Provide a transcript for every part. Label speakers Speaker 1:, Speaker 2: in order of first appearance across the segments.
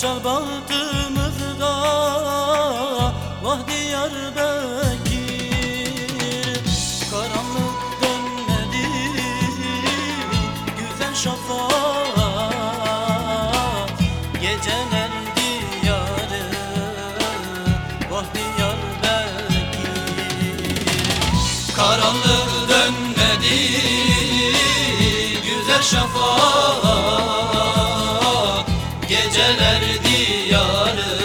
Speaker 1: Açar bahtımızda Vah diyar Bekir. Karanlık dönmedi Güzel şafak. Geceler diyarı Vah diyar Bekir. Karanlık dönmedi Güzel şafak Geceler diyarı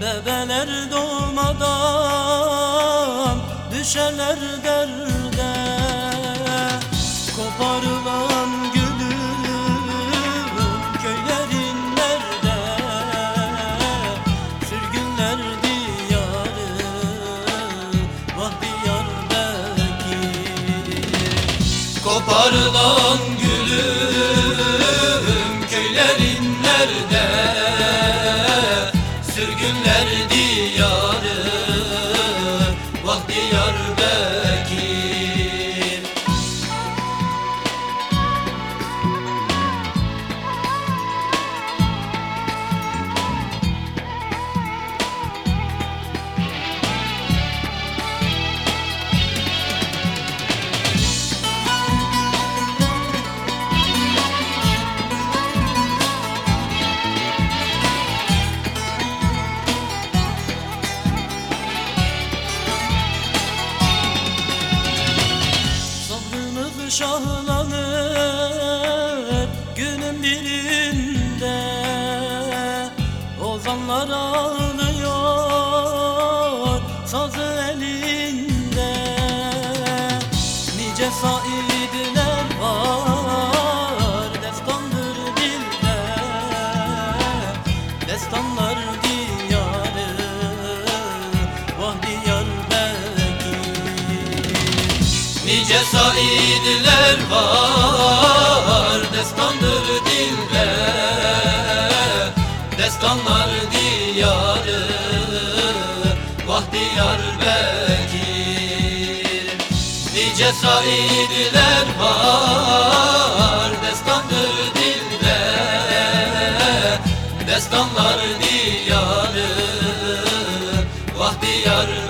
Speaker 1: Bebeler doğmadan düşerler derde. Koparılan gülüm köylerin nerede? Sürgünler diyarı vah diyar Bekir Koparılan gülüm Vah şahlanır günün birinde. Ozanlar ağlıyor sazı elinde. Nice saidler Nice saidler var Destandır dilde Destanlar diyarı Vah diyar Bekir. Nice saidler var Destandır dilde Destanlar diyarı Vah diyar Bekir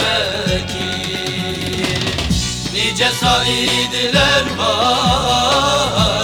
Speaker 1: Saidler var